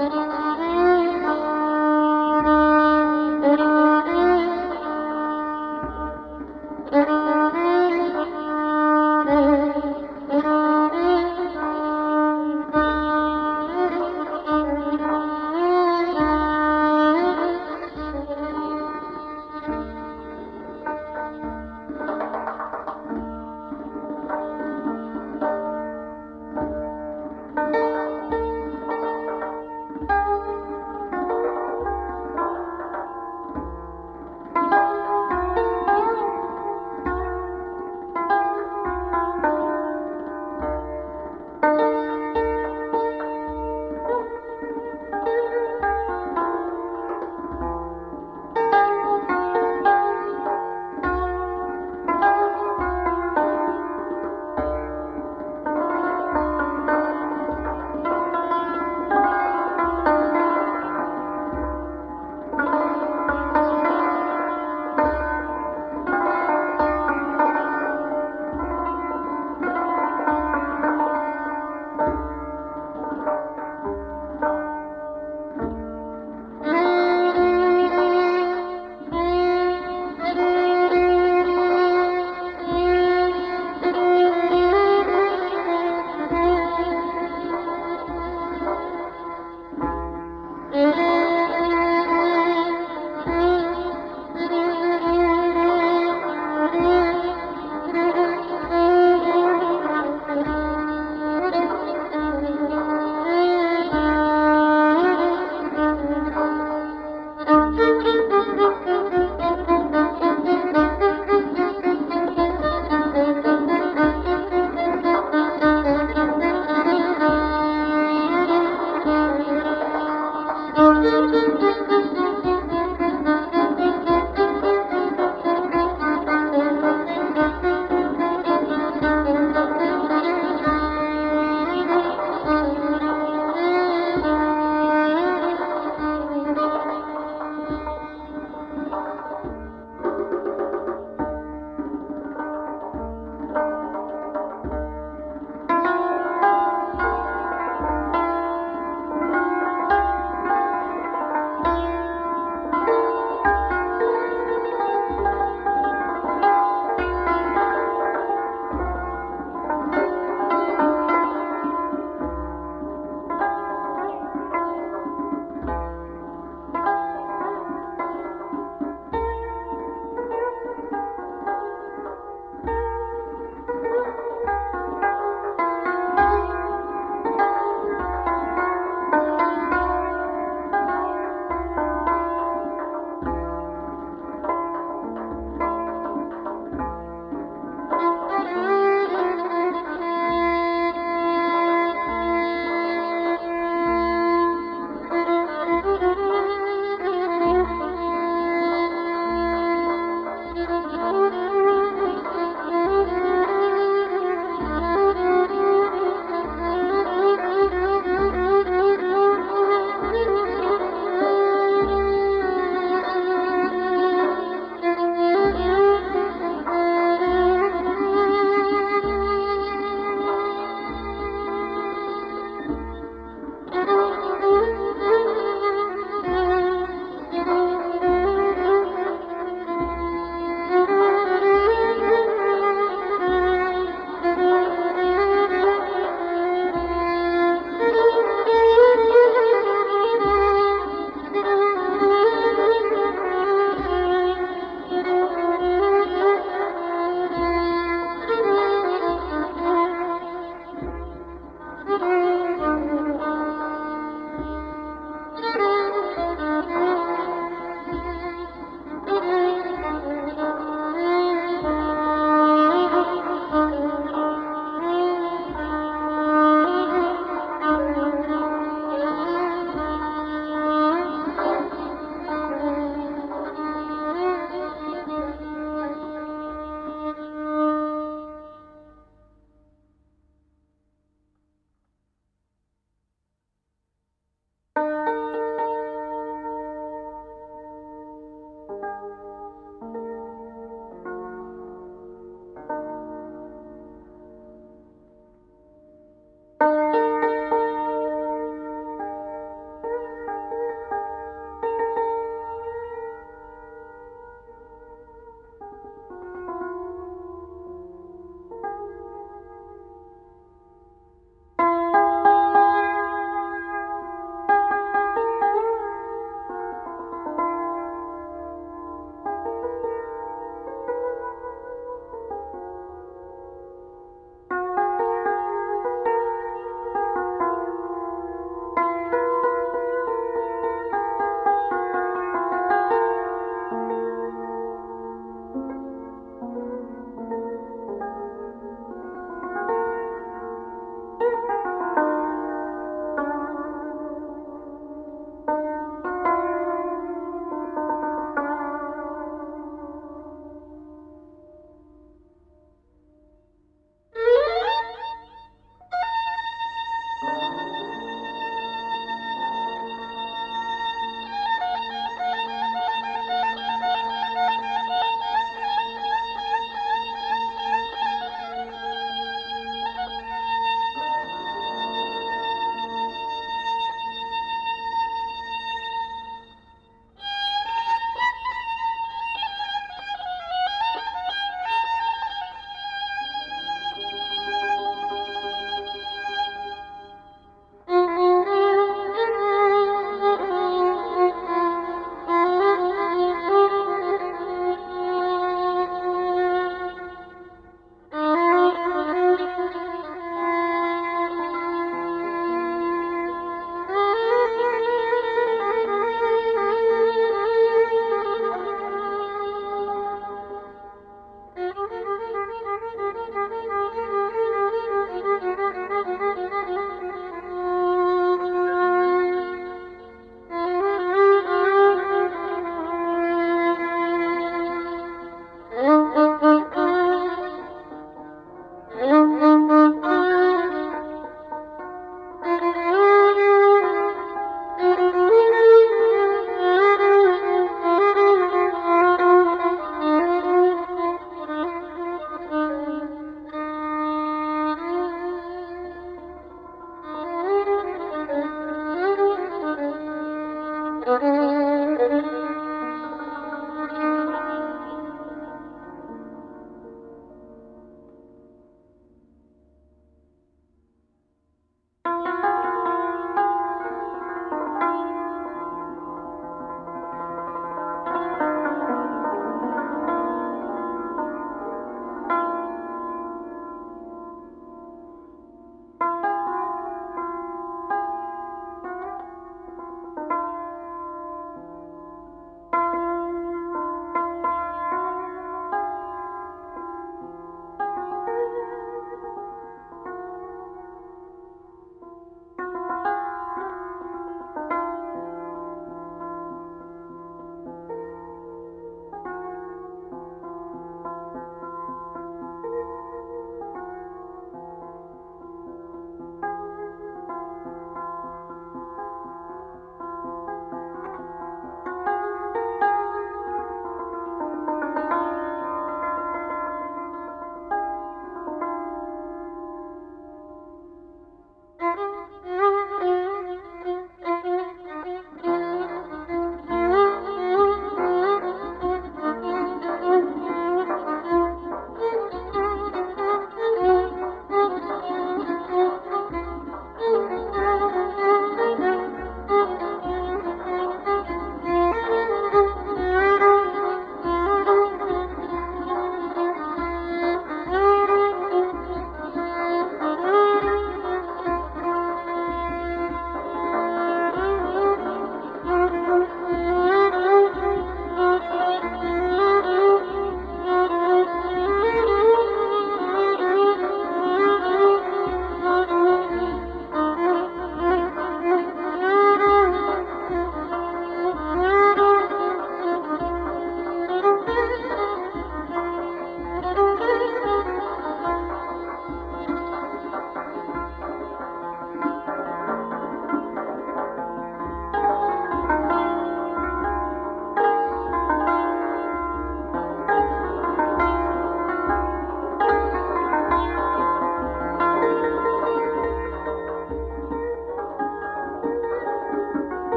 Mm-hmm.